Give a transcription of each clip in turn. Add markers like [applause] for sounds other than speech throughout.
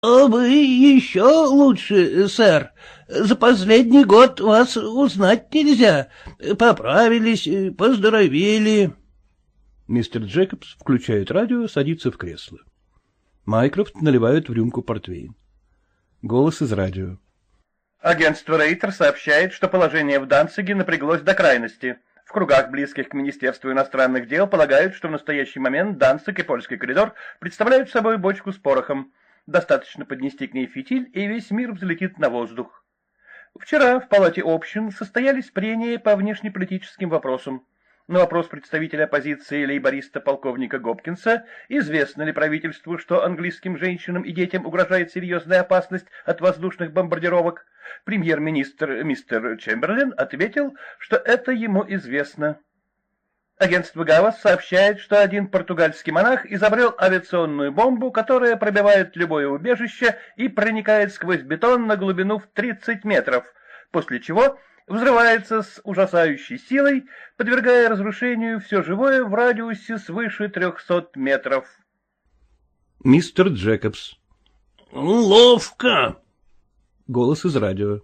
— А вы еще лучше, сэр. За последний год вас узнать нельзя. Поправились, поздоровели. Мистер Джекобс включает радио, садится в кресло. Майкрофт наливает в рюмку портвейн. Голос из радио. Агентство Рейтер сообщает, что положение в Данциге напряглось до крайности. В кругах, близких к Министерству иностранных дел, полагают, что в настоящий момент Данциг и Польский коридор представляют собой бочку с порохом. Достаточно поднести к ней фитиль, и весь мир взлетит на воздух. Вчера в Палате общин состоялись прения по внешнеполитическим вопросам. На вопрос представителя оппозиции лейбориста полковника Гопкинса, известно ли правительству, что английским женщинам и детям угрожает серьезная опасность от воздушных бомбардировок, премьер-министр мистер Чемберлин ответил, что это ему известно. Агентство ГАВАС сообщает, что один португальский монах изобрел авиационную бомбу, которая пробивает любое убежище и проникает сквозь бетон на глубину в 30 метров, после чего взрывается с ужасающей силой, подвергая разрушению все живое в радиусе свыше трехсот метров. Мистер Джекобс. Ловко. Голос из радио.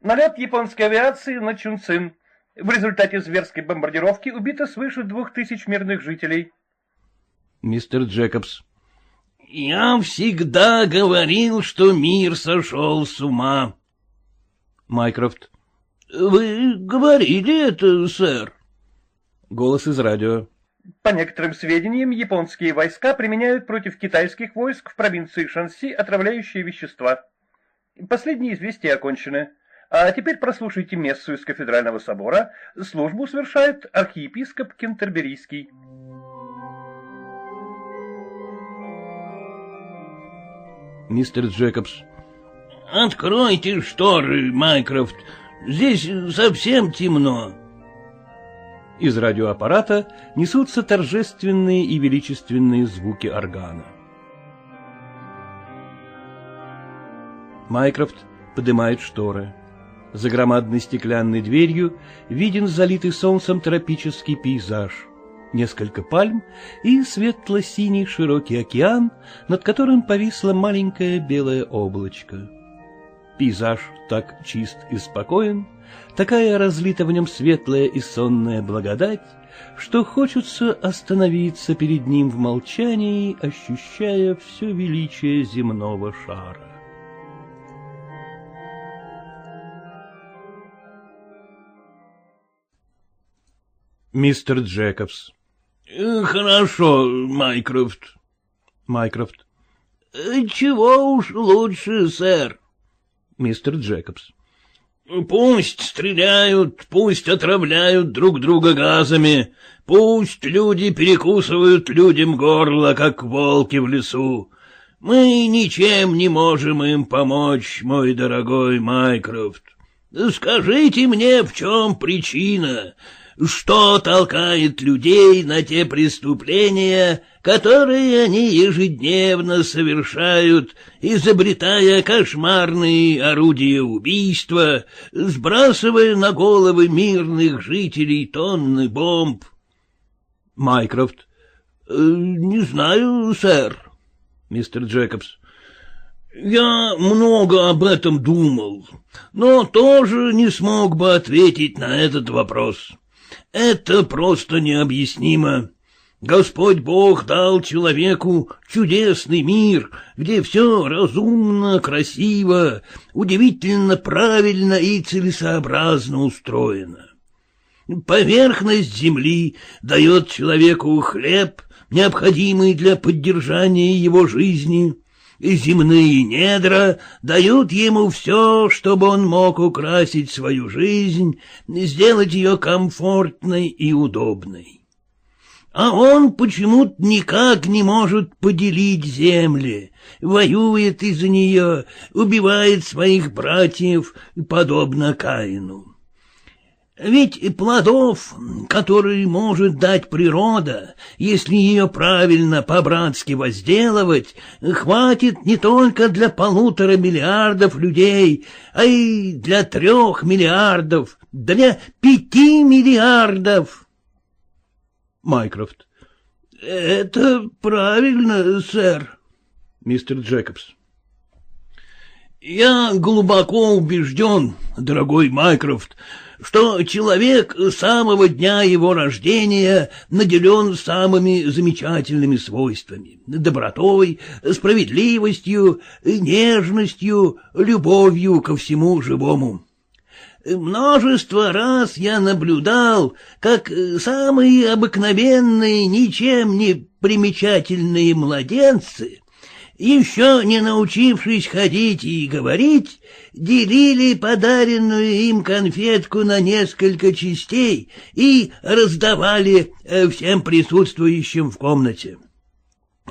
Налет японской авиации на Чунцин. В результате зверской бомбардировки убито свыше двух тысяч мирных жителей. Мистер Джекобс. Я всегда говорил, что мир сошел с ума. Майкрофт. — Вы говорили это, сэр? Голос из радио. По некоторым сведениям, японские войска применяют против китайских войск в провинции Шанси отравляющие вещества. Последние известия окончены. А теперь прослушайте мессу из кафедрального собора. Службу совершает архиепископ Кентерберийский. Мистер Джекобс. Откройте шторы, Майкрофт. Здесь совсем темно. Из радиоаппарата несутся торжественные и величественные звуки органа. Майкрофт поднимает шторы. За громадной стеклянной дверью виден залитый солнцем тропический пейзаж. Несколько пальм и светло-синий широкий океан, над которым повисло маленькое белое облачко. Пейзаж так чист и спокоен, такая разлита в нем светлая и сонная благодать, что хочется остановиться перед ним в молчании, ощущая все величие земного шара. Мистер Джекобс. — Хорошо, Майкрофт. Майкрофт. — Чего уж лучше, сэр мистер Джекобс. — Пусть стреляют, пусть отравляют друг друга газами, пусть люди перекусывают людям горло, как волки в лесу. Мы ничем не можем им помочь, мой дорогой Майкрофт. Скажите мне, в чем причина? Что толкает людей на те преступления, которые они ежедневно совершают, изобретая кошмарные орудия убийства, сбрасывая на головы мирных жителей тонны бомб? Майкрофт. Э, — Не знаю, сэр. Мистер Джекобс. — Я много об этом думал, но тоже не смог бы ответить на этот вопрос. Это просто необъяснимо. Господь Бог дал человеку чудесный мир, где все разумно, красиво, удивительно правильно и целесообразно устроено. Поверхность земли дает человеку хлеб, необходимый для поддержания его жизни, и земные недра дают ему все, чтобы он мог украсить свою жизнь, сделать ее комфортной и удобной а он почему-то никак не может поделить земли, воюет из-за нее, убивает своих братьев, подобно Каину. Ведь плодов, которые может дать природа, если ее правильно по-братски возделывать, хватит не только для полутора миллиардов людей, а и для трех миллиардов, для пяти миллиардов. Майкрофт. — Это правильно, сэр. Мистер Джекобс. Я глубоко убежден, дорогой Майкрофт, что человек с самого дня его рождения наделен самыми замечательными свойствами — добротой, справедливостью, нежностью, любовью ко всему живому. Множество раз я наблюдал, как самые обыкновенные, ничем не примечательные младенцы еще не научившись ходить и говорить, делили подаренную им конфетку на несколько частей и раздавали э, всем присутствующим в комнате.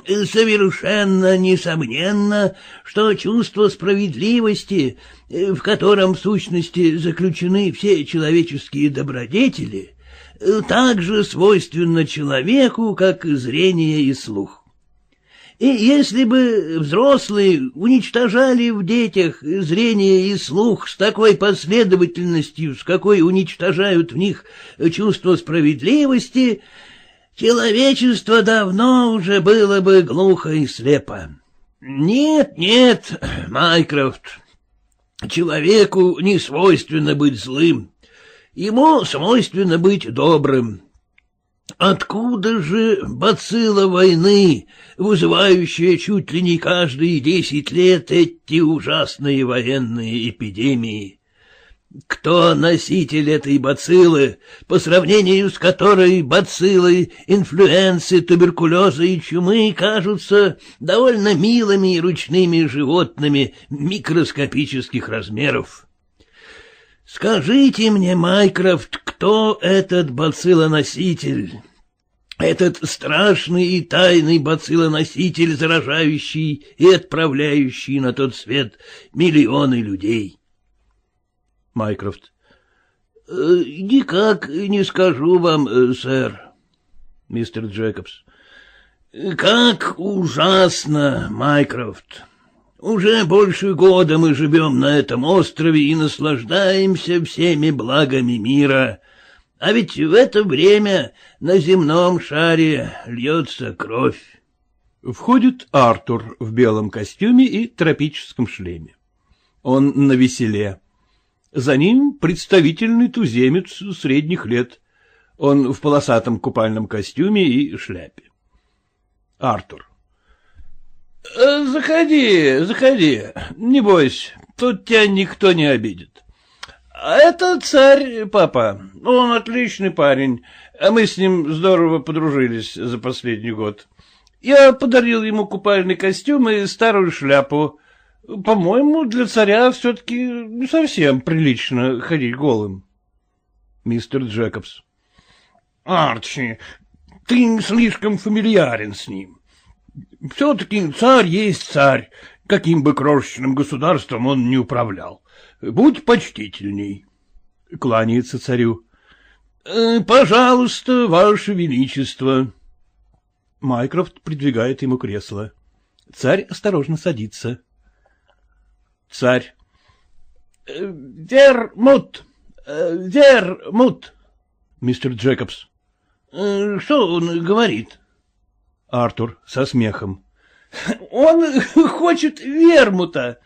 Совершенно несомненно, что чувство справедливости, э, в котором в сущности заключены все человеческие добродетели, э, также свойственно человеку, как зрение и слух. И если бы взрослые уничтожали в детях зрение и слух с такой последовательностью, с какой уничтожают в них чувство справедливости, человечество давно уже было бы глухо и слепо. Нет, нет, Майкрофт, человеку не свойственно быть злым, ему свойственно быть добрым. Откуда же бацилла войны, вызывающая чуть ли не каждые десять лет эти ужасные военные эпидемии? Кто носитель этой бациллы, по сравнению с которой бациллы, инфлюенции, туберкулеза и чумы кажутся довольно милыми и ручными животными микроскопических размеров? Скажите мне, Майкрофт, кто этот бациллоноситель? Этот страшный и тайный бациллоноситель, заражающий и отправляющий на тот свет миллионы людей. Майкрофт. «Э, — Никак не скажу вам, э, сэр. Мистер Джекобс. — Как ужасно, Майкрофт. Уже больше года мы живем на этом острове и наслаждаемся всеми благами мира. А ведь в это время на земном шаре льется кровь. Входит Артур в белом костюме и тропическом шлеме. Он на веселе. За ним представительный туземец средних лет. Он в полосатом купальном костюме и шляпе. Артур. Э, — Заходи, заходи, не бойся, тут тебя никто не обидит. А это царь, папа, он отличный парень, а мы с ним здорово подружились за последний год. Я подарил ему купальный костюм и старую шляпу. По-моему, для царя все-таки не совсем прилично ходить голым. Мистер Джекобс. — Арчи, ты слишком фамильярен с ним. Все-таки царь есть царь, каким бы крошечным государством он не управлял. Будь почтительней. Кланяется царю. «Э, — Пожалуйста, ваше величество. Майкрофт придвигает ему кресло. Царь осторожно садится. Царь. «Э, — Вермут! Э, Вермут! Мистер Джекобс. — Что он говорит? Артур со смехом. — Он хочет вермута.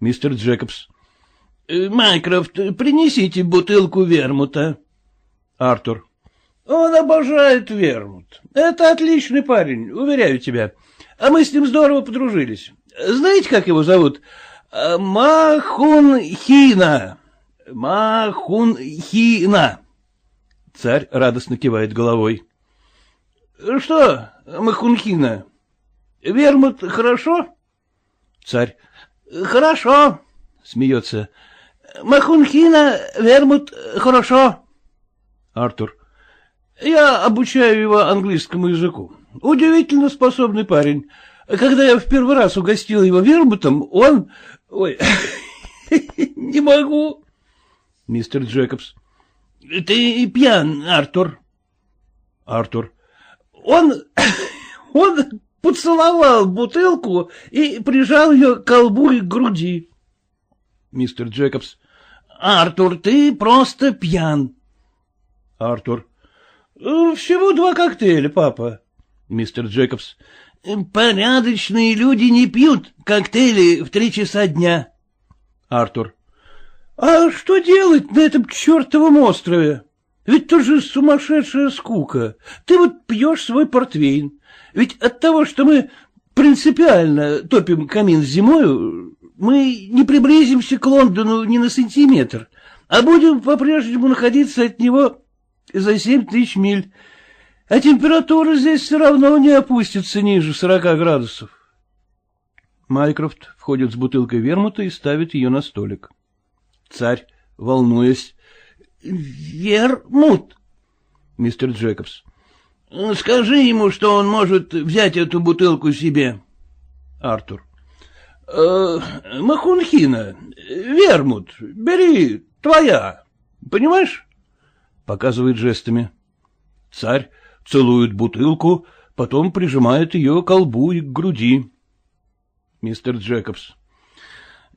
Мистер Джекобс. — Майкрофт, принесите бутылку вермута. Артур. — Он обожает вермут. Это отличный парень, уверяю тебя. А мы с ним здорово подружились. Знаете, как его зовут? Махунхина. Махунхина. Царь радостно кивает головой. — Что, Махунхина, вермут хорошо? Царь. — Хорошо, — смеется. — Махунхина, вермут хорошо. Артур. — Я обучаю его английскому языку. Удивительно способный парень. Когда я в первый раз угостил его вермутом, он... Ой, [laughs] не могу. Мистер Джекобс. — Ты пьян, Артур. Артур. Он... [coughs] он поцеловал бутылку и прижал ее к колбу и к груди. Мистер Джекобс. — Артур, ты просто пьян. Артур. — Всего два коктейля, папа. Мистер Джекобс. — Порядочные люди не пьют коктейли в три часа дня. Артур. — А что делать на этом чертовом острове? Ведь тоже сумасшедшая скука. Ты вот пьешь свой портвейн. Ведь от того, что мы принципиально топим камин зимою, мы не приблизимся к Лондону ни на сантиметр, а будем по-прежнему находиться от него за семь тысяч миль, а температура здесь все равно не опустится ниже сорока градусов. Майкрофт входит с бутылкой вермута и ставит ее на столик. Царь, волнуясь. — Вермут? Мистер Джекобс. — Скажи ему, что он может взять эту бутылку себе. Артур. Э, — Махунхина, вермут, бери, твоя. Понимаешь? Показывает жестами. Царь целует бутылку, потом прижимает ее к колбу и к груди. Мистер Джекобс.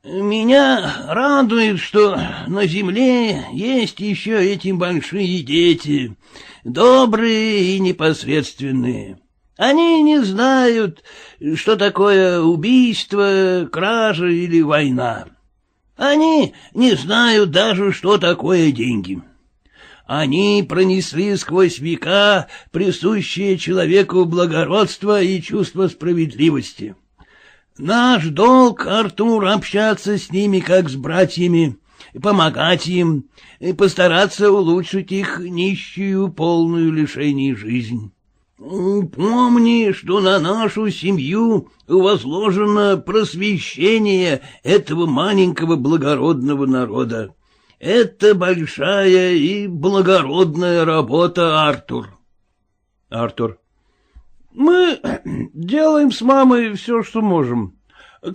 Меня радует, что на земле есть еще эти большие дети, добрые и непосредственные. Они не знают, что такое убийство, кража или война. Они не знают даже, что такое деньги. Они пронесли сквозь века присущее человеку благородство и чувство справедливости. Наш долг, Артур, общаться с ними как с братьями, помогать им, и постараться улучшить их нищую, полную лишений жизнь. Помни, что на нашу семью возложено просвещение этого маленького благородного народа. Это большая и благородная работа, Артур. Артур. Мы [clears throat] делаем с мамой все, что можем.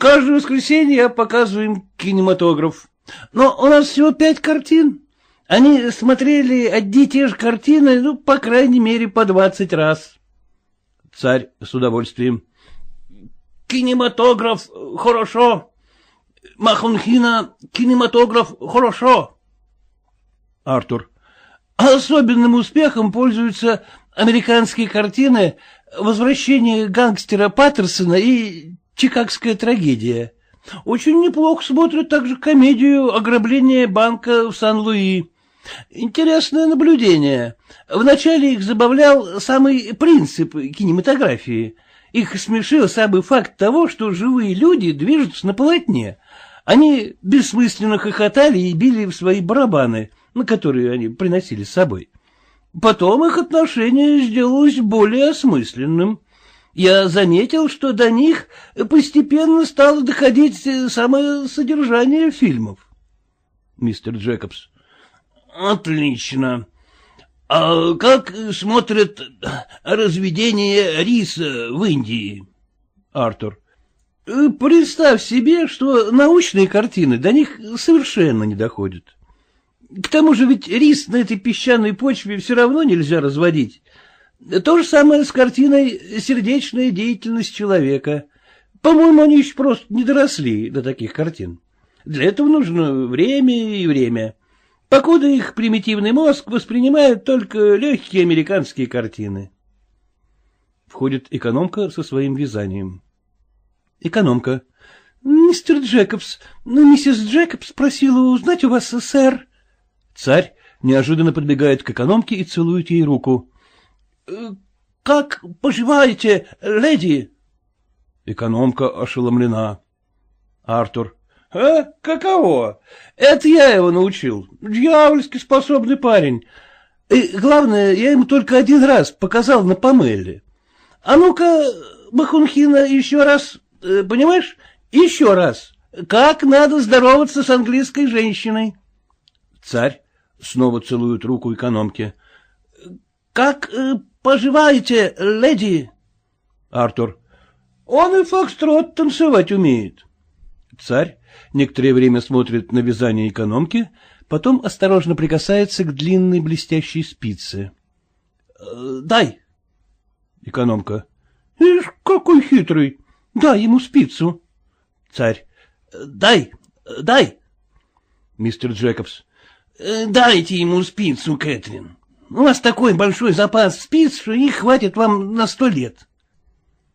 Каждое воскресенье я показываю кинематограф. Но у нас всего пять картин. Они смотрели одни и те же картины, ну, по крайней мере, по двадцать раз. Царь с удовольствием. Кинематограф хорошо. Махунхина, кинематограф хорошо. Артур. Особенным успехом пользуются американские картины «Возвращение гангстера Паттерсона» и «Чикагская трагедия». Очень неплохо смотрят также комедию «Ограбление банка в Сан-Луи». Интересное наблюдение. Вначале их забавлял самый принцип кинематографии. Их смешил самый факт того, что живые люди движутся на полотне. Они бессмысленно хохотали и били в свои барабаны, на которые они приносили с собой. Потом их отношение сделалось более осмысленным. Я заметил, что до них постепенно стало доходить самое содержание фильмов. Мистер Джекобс. Отлично. А как смотрят разведение риса в Индии? Артур. Представь себе, что научные картины до них совершенно не доходят. К тому же ведь рис на этой песчаной почве все равно нельзя разводить. То же самое с картиной «Сердечная деятельность человека». По-моему, они еще просто не доросли до таких картин. Для этого нужно время и время. Покуда их примитивный мозг воспринимает только легкие американские картины. Входит экономка со своим вязанием. Экономка. Мистер Джекобс, ну, миссис Джекобс просила узнать у вас, сэр. Царь неожиданно подбегает к экономке и целует ей руку. «Э, — Как поживаете, леди? Экономка ошеломлена. Артур. — А, каково? Это я его научил. Дьявольски способный парень. И главное, я ему только один раз показал на Памелле. А ну-ка, Бахунхина, еще раз, э, понимаешь, еще раз, как надо здороваться с английской женщиной. Царь снова целует руку экономки. — Как э, поживаете, леди? Артур. — Он и фокстрот танцевать умеет. Царь некоторое время смотрит на вязание экономки, потом осторожно прикасается к длинной блестящей спице. «Э, — Дай. Экономка. — Ишь, какой хитрый. Дай ему спицу. Царь. — Дай, дай. Мистер Джекобс. — Дайте ему спицу, Кэтрин. У вас такой большой запас спиц, что их хватит вам на сто лет.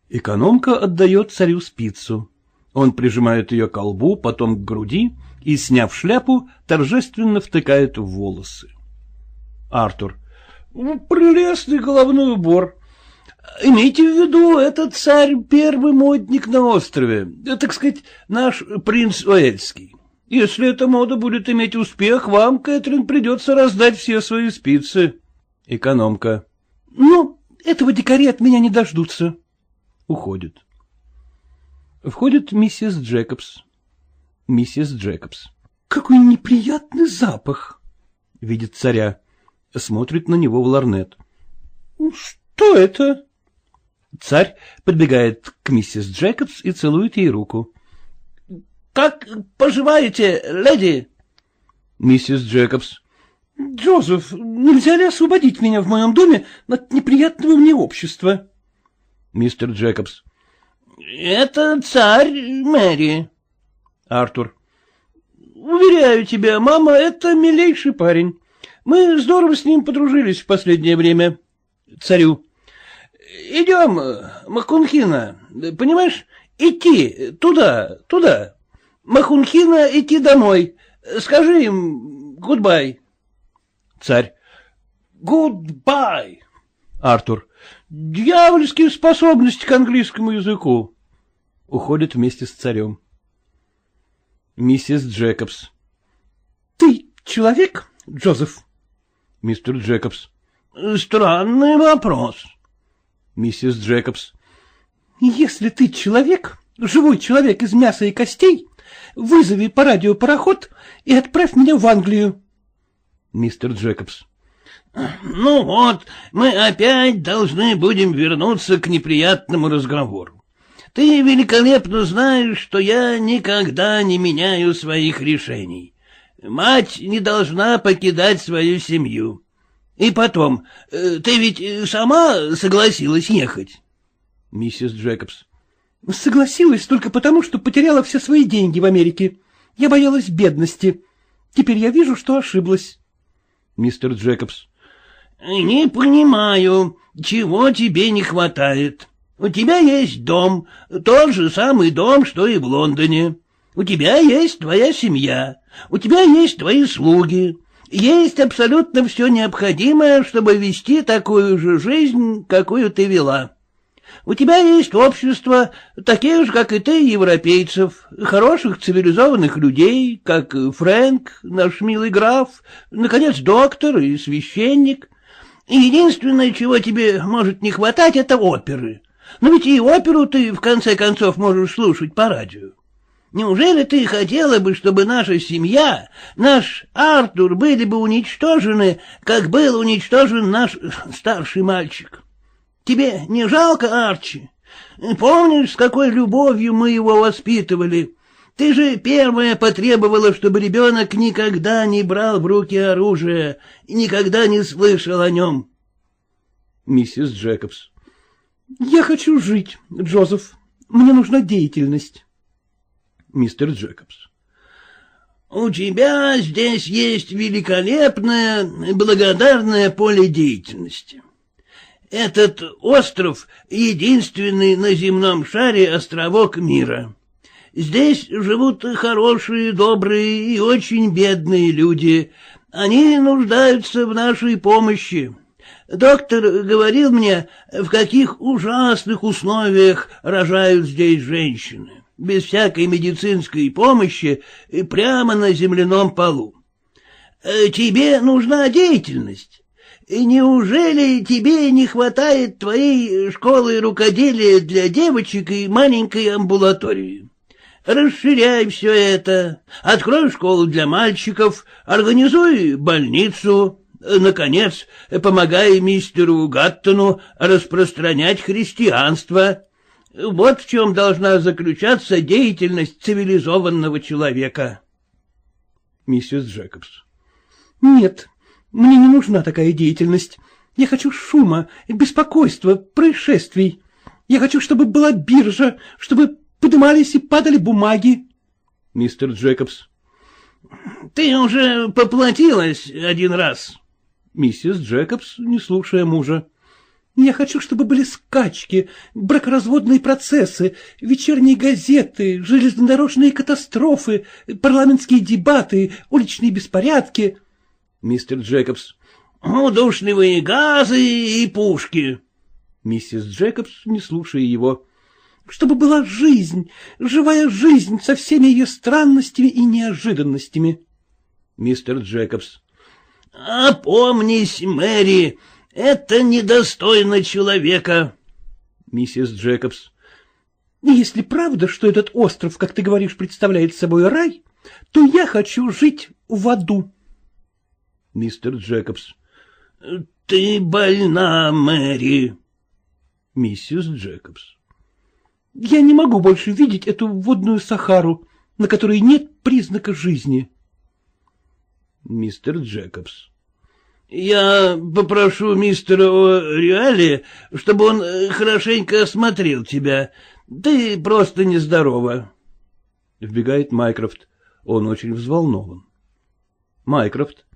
Экономка отдает царю спицу. Он прижимает ее к колбу, потом к груди и, сняв шляпу, торжественно втыкает в волосы. Артур. Прелестный головной убор. Имейте в виду, этот царь первый модник на острове, так сказать, наш принц Уэльский. Если эта мода будет иметь успех, вам, Кэтрин, придется раздать все свои спицы. Экономка. Ну, этого дикари от меня не дождутся. Уходит. Входит миссис Джекобс. Миссис Джекобс. Какой неприятный запах. Видит царя. Смотрит на него в ларнет. Что это? Царь подбегает к миссис Джекобс и целует ей руку. — Как поживаете, леди? Миссис Джекобс. — Джозеф, нельзя ли освободить меня в моем доме от неприятного мне общества? Мистер Джекобс. — Это царь Мэри. Артур. — Уверяю тебя, мама, это милейший парень. Мы здорово с ним подружились в последнее время. Царю. — Идем, Макунхина, понимаешь, идти туда, туда. Махунхина идти домой. Скажи им goodbye. Царь. Goodbye. Артур. Дьявольские способности к английскому языку. Уходит вместе с царем. Миссис Джекобс. Ты человек, Джозеф? Мистер Джекобс. Странный вопрос. Миссис Джекобс. Если ты человек, живой человек из мяса и костей, вызови по радио пароход и отправь меня в Англию. Мистер Джекобс. Ну вот, мы опять должны будем вернуться к неприятному разговору. Ты великолепно знаешь, что я никогда не меняю своих решений. Мать не должна покидать свою семью. И потом, э, ты ведь сама согласилась ехать? Миссис Джекобс. Согласилась только потому, что потеряла все свои деньги в Америке. Я боялась бедности. Теперь я вижу, что ошиблась. Мистер Джекобс. Не понимаю, чего тебе не хватает. У тебя есть дом, тот же самый дом, что и в Лондоне. У тебя есть твоя семья, у тебя есть твои слуги. Есть абсолютно все необходимое, чтобы вести такую же жизнь, какую ты вела. У тебя есть общество, такие же, как и ты, европейцев, хороших цивилизованных людей, как Фрэнк, наш милый граф, наконец, доктор и священник. Единственное, чего тебе может не хватать, это оперы. Но ведь и оперу ты, в конце концов, можешь слушать по радио. Неужели ты хотела бы, чтобы наша семья, наш Артур были бы уничтожены, как был уничтожен наш старший мальчик? Тебе не жалко, Арчи? Помнишь, с какой любовью мы его воспитывали? Ты же первая потребовала, чтобы ребенок никогда не брал в руки оружие и никогда не слышал о нем. Миссис Джекобс. Я хочу жить, Джозеф. Мне нужна деятельность. Мистер Джекобс. У тебя здесь есть великолепное, благодарное поле деятельности. Этот остров — единственный на земном шаре островок мира. Здесь живут хорошие, добрые и очень бедные люди. Они нуждаются в нашей помощи. Доктор говорил мне, в каких ужасных условиях рожают здесь женщины, без всякой медицинской помощи, прямо на земляном полу. Э, тебе нужна деятельность. Неужели тебе не хватает твоей школы рукоделия для девочек и маленькой амбулатории? Расширяй все это, открой школу для мальчиков, организуй больницу, наконец, помогай мистеру Гаттону распространять христианство. Вот в чем должна заключаться деятельность цивилизованного человека. Миссис Джекобс. Нет, мне не нужна такая деятельность. Я хочу шума, беспокойства, происшествий. Я хочу, чтобы была биржа, чтобы подымались и падали бумаги. Мистер Джекобс. Ты уже поплатилась один раз. Миссис Джекобс, не слушая мужа. Я хочу, чтобы были скачки, бракоразводные процессы, вечерние газеты, железнодорожные катастрофы, парламентские дебаты, уличные беспорядки. Мистер Джекобс. Удушливые газы и пушки. Миссис Джекобс, не слушая его. Чтобы была жизнь, живая жизнь со всеми ее странностями и неожиданностями. Мистер Джекобс. — Опомнись, Мэри, это недостойно человека. Миссис Джекобс. — Если правда, что этот остров, как ты говоришь, представляет собой рай, то я хочу жить в аду. Мистер Джекобс. — Ты больна, Мэри. Миссис Джекобс. — Я не могу больше видеть эту водную Сахару, на которой нет признака жизни. Мистер Джекобс. Я попрошу мистера Реали, чтобы он э, хорошенько осмотрел тебя. Ты просто нездорова. Вбегает Майкрофт. Он очень взволнован. Майкрофт.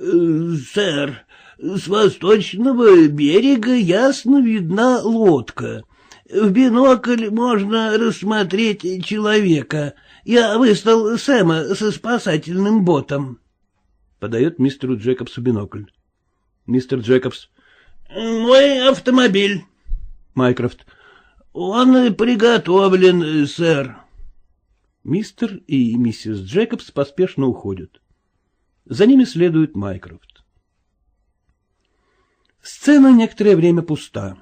Сэр, с восточного берега ясно видна лодка. В бинокль можно рассмотреть человека. Я выслал Сэма со спасательным ботом подает мистеру Джекобсу бинокль. Мистер Джекобс. — Мой автомобиль. Майкрофт. — Он приготовлен, сэр. Мистер и миссис Джекобс поспешно уходят. За ними следует Майкрофт. Сцена некоторое время пуста.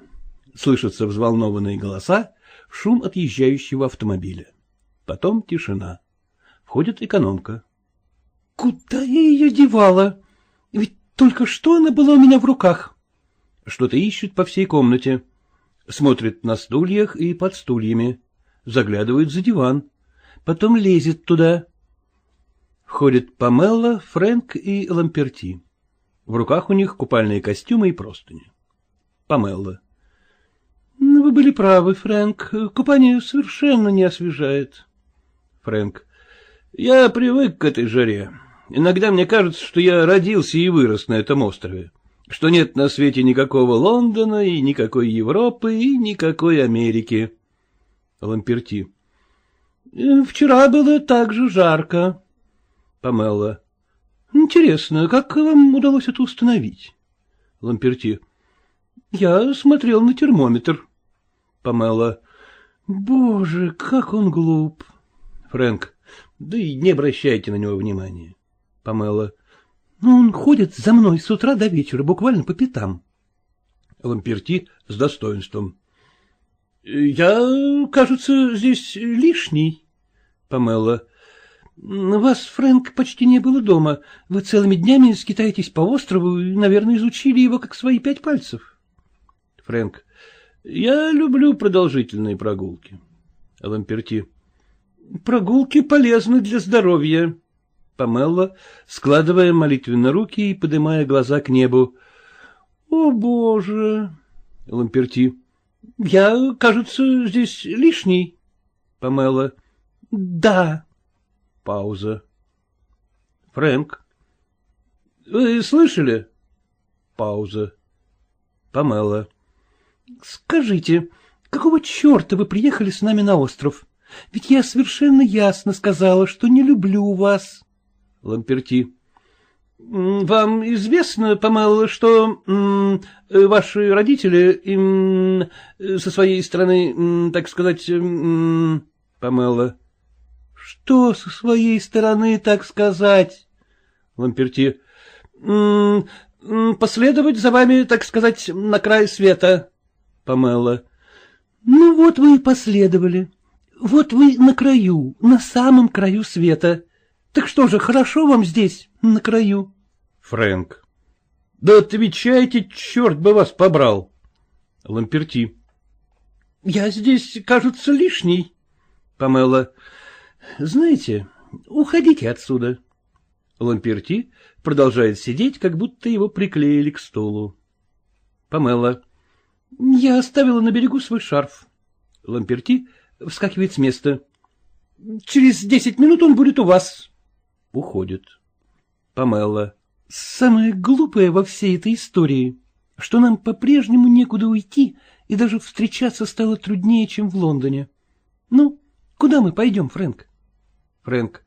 Слышатся взволнованные голоса, шум отъезжающего автомобиля. Потом тишина. Входит экономка. Куда я ее девала? Ведь только что она была у меня в руках. Что-то ищет по всей комнате. Смотрит на стульях и под стульями. Заглядывает за диван. Потом лезет туда. Входит Памелла, Фрэнк и Ламперти. В руках у них купальные костюмы и простыни. Памелла. — Вы были правы, Фрэнк. Купание совершенно не освежает. Фрэнк. — Я привык к этой жаре. Иногда мне кажется, что я родился и вырос на этом острове, что нет на свете никакого Лондона и никакой Европы и никакой Америки. Ламперти. Э, — Вчера было так же жарко. Памелла. — Интересно, как вам удалось это установить? Ламперти. — Я смотрел на термометр. Памелла. — Боже, как он глуп. Фрэнк. Да и не обращайте на него внимания. Памела. — Ну, он ходит за мной с утра до вечера, буквально по пятам. Ламперти с достоинством. — Я, кажется, здесь лишний. Памела. — Вас, Фрэнк, почти не было дома. Вы целыми днями скитаетесь по острову и, наверное, изучили его как свои пять пальцев. Фрэнк. — Я люблю продолжительные прогулки. Ламперти. — Прогулки полезны для здоровья. Памелла, складывая молитвенно руки и поднимая глаза к небу. — О, Боже! Ламперти. — Я, кажется, здесь лишний. Памелла. — Да. Пауза. — Фрэнк. — Вы слышали? Пауза. Памелла. — Скажите, какого черта вы приехали с нами на остров? Ведь я совершенно ясно сказала, что не люблю вас. Ламперти. — Вам известно, Памелла, что ваши родители им со своей стороны, так сказать... Памелла. — Что со своей стороны, так сказать? Ламперти. — Последовать за вами, так сказать, на край света. Памелла. — Ну вот вы и последовали. Вот вы на краю, на самом краю света. Так что же, хорошо вам здесь, на краю? Фрэнк. Да отвечайте, черт бы вас побрал. Ламперти. Я здесь, кажется, лишний. Памела. Знаете, уходите отсюда. Ламперти продолжает сидеть, как будто его приклеили к стулу. Памела. Я оставила на берегу свой шарф. Ламперти вскакивает с места. Через десять минут он будет у вас. Уходит. Памелла. Самое глупое во всей этой истории. что нам по-прежнему некуда уйти, и даже встречаться стало труднее, чем в Лондоне. Ну, куда мы пойдем, Фрэнк? Фрэнк.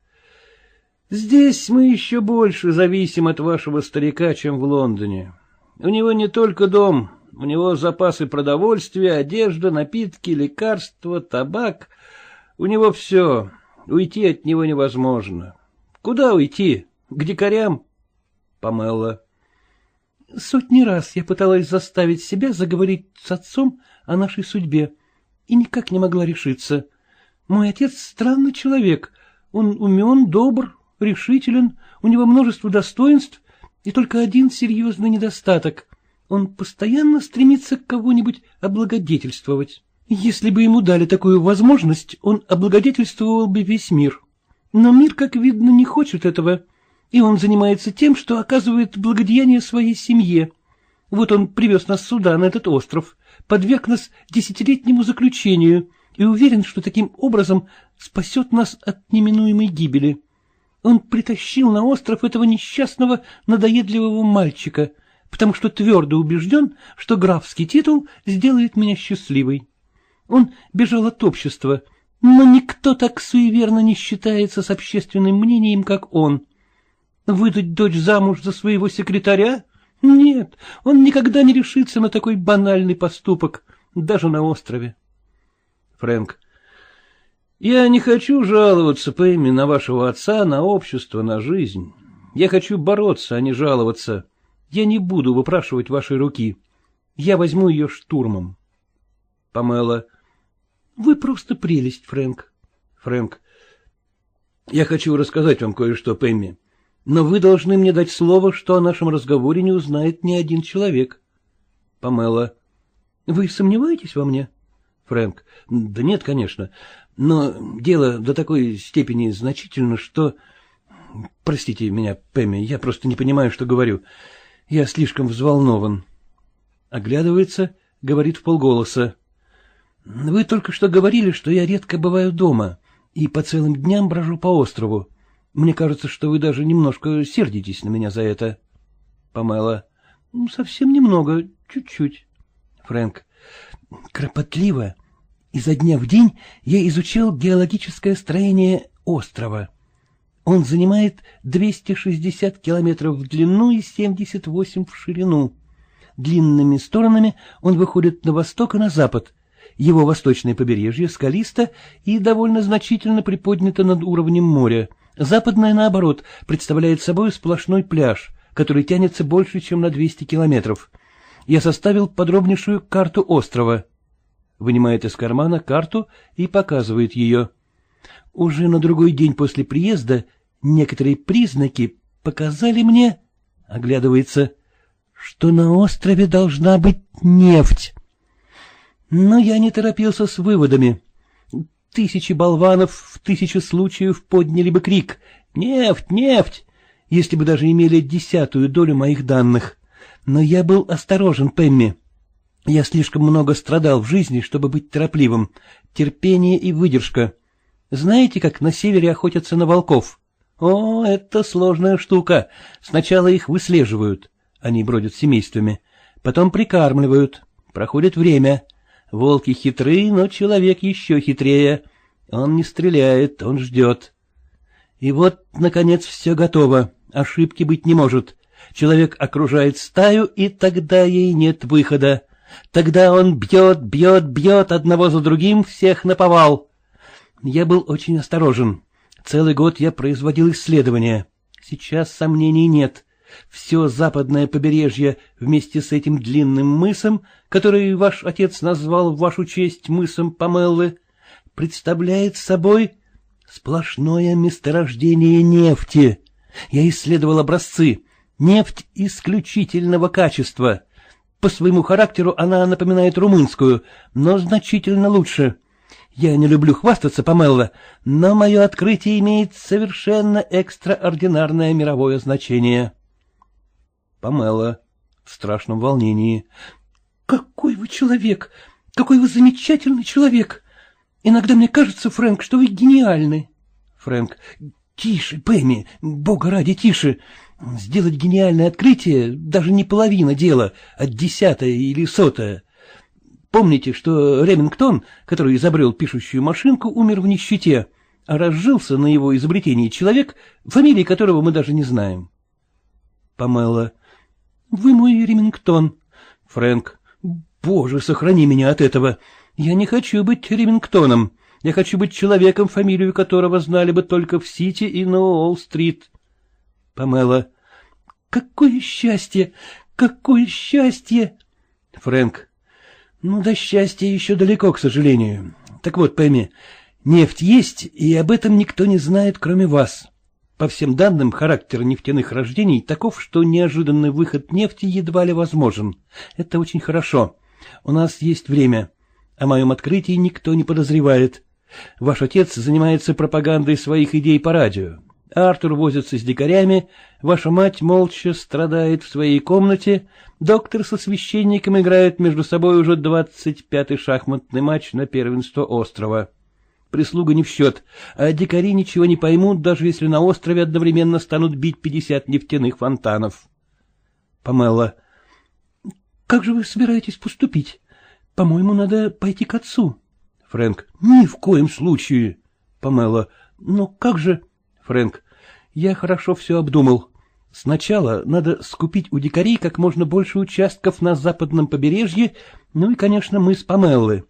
Здесь мы еще больше зависим от вашего старика, чем в Лондоне. У него не только дом, у него запасы продовольствия, одежда, напитки, лекарства, табак. У него все. Уйти от него невозможно. Куда уйти? К дикарям? Памелла. Сотни раз я пыталась заставить себя заговорить с отцом о нашей судьбе и никак не могла решиться. Мой отец странный человек. Он умен, добр, решителен, у него множество достоинств и только один серьезный недостаток. Он постоянно стремится кого-нибудь облагодетельствовать. Если бы ему дали такую возможность, он облагодетельствовал бы весь мир. Но мир, как видно, не хочет этого, и он занимается тем, что оказывает благодеяние своей семье. Вот он привез нас сюда, на этот остров, подверг нас десятилетнему заключению и уверен, что таким образом спасет нас от неминуемой гибели. Он притащил на остров этого несчастного, надоедливого мальчика, потому что твердо убежден, что графский титул сделает меня счастливой. Он бежал от общества, но никто так суеверно не считается с общественным мнением, как он. Выдать дочь замуж за своего секретаря? Нет, он никогда не решится на такой банальный поступок, даже на острове. Фрэнк, я не хочу жаловаться, Пэмми, на вашего отца, на общество, на жизнь. Я хочу бороться, а не жаловаться. Я не буду выпрашивать вашей руки. Я возьму ее штурмом. Памела. Вы просто прелесть, Фрэнк. Фрэнк. Я хочу рассказать вам кое-что, Пэмми. Но вы должны мне дать слово, что о нашем разговоре не узнает ни один человек. Памела. Вы сомневаетесь во мне? Фрэнк. Да нет, конечно. Но дело до такой степени значительно, что... Простите меня, Пэмми, я просто не понимаю, что говорю. Я слишком взволнован. Оглядывается, говорит в полголоса. Вы только что говорили, что я редко бываю дома и по целым дням брожу по острову. Мне кажется, что вы даже немножко сердитесь на меня за это. Памела. Совсем немного, чуть-чуть. Фрэнк. Кропотливо Изо дня в день я изучал геологическое строение острова. Он занимает 260 километров в длину и 78 в ширину. Длинными сторонами он выходит на восток и на запад. Его восточное побережье скалисто и довольно значительно приподнято над уровнем моря. Западное, наоборот, представляет собой сплошной пляж, который тянется больше, чем на 200 километров. Я составил подробнейшую карту острова вынимает из кармана карту и показывает ее. Уже на другой день после приезда некоторые признаки показали мне, оглядывается, что на острове должна быть нефть. Но я не торопился с выводами. Тысячи болванов в тысячу случаев подняли бы крик «Нефть! Нефть!», если бы даже имели десятую долю моих данных. Но я был осторожен, Пемми. Я слишком много страдал в жизни, чтобы быть торопливым. Терпение и выдержка. Знаете, как на севере охотятся на волков? О, это сложная штука. Сначала их выслеживают. Они бродят семействами. Потом прикармливают. Проходит время. Волки хитры, но человек еще хитрее. Он не стреляет, он ждет. И вот, наконец, все готово. Ошибки быть не может. Человек окружает стаю, и тогда ей нет выхода. Тогда он бьет, бьет, бьет одного за другим, всех наповал. Я был очень осторожен. Целый год я производил исследования. Сейчас сомнений нет. Все западное побережье вместе с этим длинным мысом, который ваш отец назвал в вашу честь мысом Памеллы, представляет собой сплошное месторождение нефти. Я исследовал образцы. Нефть исключительного качества. По своему характеру она напоминает румынскую, но значительно лучше. Я не люблю хвастаться, Памелла, но мое открытие имеет совершенно экстраординарное мировое значение. Памелла в страшном волнении. — Какой вы человек! Какой вы замечательный человек! Иногда мне кажется, Фрэнк, что вы гениальны. Фрэнк. — Тише, Пэмми, бога ради, тише. Сделать гениальное открытие — даже не половина дела, а десятая или сотая. Помните, что Ремингтон, который изобрел пишущую машинку, умер в нищете, а разжился на его изобретении человек, фамилии которого мы даже не знаем? Памела. Вы мой Ремингтон. Фрэнк. Боже, сохрани меня от этого. Я не хочу быть Ремингтоном. Я хочу быть человеком, фамилию которого знали бы только в Сити и на Уолл-стрит. Памела. Какое счастье! Какое счастье! Фрэнк. Ну, до счастья еще далеко, к сожалению. Так вот, пойми, нефть есть, и об этом никто не знает, кроме вас. По всем данным, характер нефтяных рождений таков, что неожиданный выход нефти едва ли возможен. Это очень хорошо. У нас есть время. О моем открытии никто не подозревает. Ваш отец занимается пропагандой своих идей по радио. Артур возится с дикарями, ваша мать молча страдает в своей комнате, доктор со священником играет между собой уже двадцать пятый шахматный матч на первенство острова. Прислуга не в счет, а дикари ничего не поймут, даже если на острове одновременно станут бить пятьдесят нефтяных фонтанов. Памела. — Как же вы собираетесь поступить? По-моему, надо пойти к отцу. Фрэнк. — Ни в коем случае. Памела. — Ну как же... Фрэнк. — Я хорошо все обдумал. Сначала надо скупить у дикарей как можно больше участков на западном побережье, ну и, конечно, мы с Памеллы.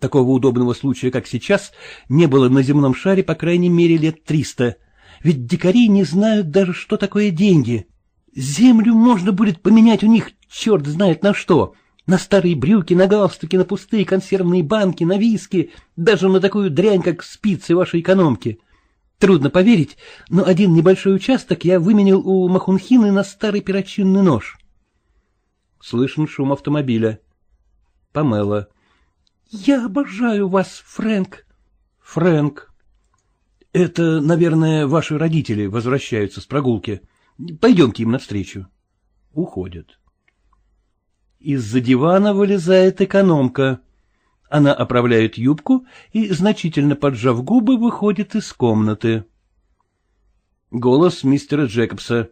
Такого удобного случая, как сейчас, не было на земном шаре по крайней мере лет триста. Ведь дикари не знают даже, что такое деньги. Землю можно будет поменять у них черт знает на что. На старые брюки, на галстуки, на пустые консервные банки, на виски, даже на такую дрянь, как спицы вашей экономки. Трудно поверить, но один небольшой участок я выменил у Махунхины на старый перочинный нож. Слышен шум автомобиля. Памела. — Я обожаю вас, Фрэнк. Фрэнк. — Это, наверное, ваши родители возвращаются с прогулки. Пойдемте им навстречу. Уходят. Из-за дивана вылезает экономка. Она оправляет юбку и, значительно поджав губы, выходит из комнаты. Голос мистера Джекобса.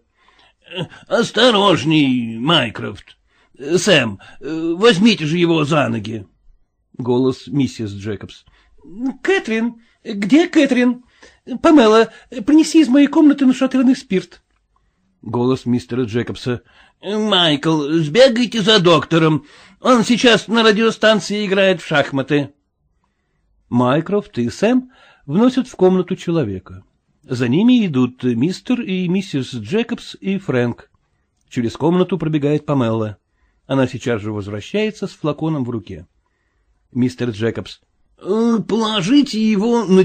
— Осторожней, Майкрофт. Сэм, возьмите же его за ноги. Голос миссис Джекобс. — Кэтрин, где Кэтрин? Памела, принеси из моей комнаты нашатырный спирт. Голос мистера Джекобса. — Майкл, сбегайте за доктором. Он сейчас на радиостанции играет в шахматы. Майкрофт и Сэм вносят в комнату человека. За ними идут мистер и миссис Джекобс и Фрэнк. Через комнату пробегает Памелла. Она сейчас же возвращается с флаконом в руке. Мистер Джекобс. — Положите его на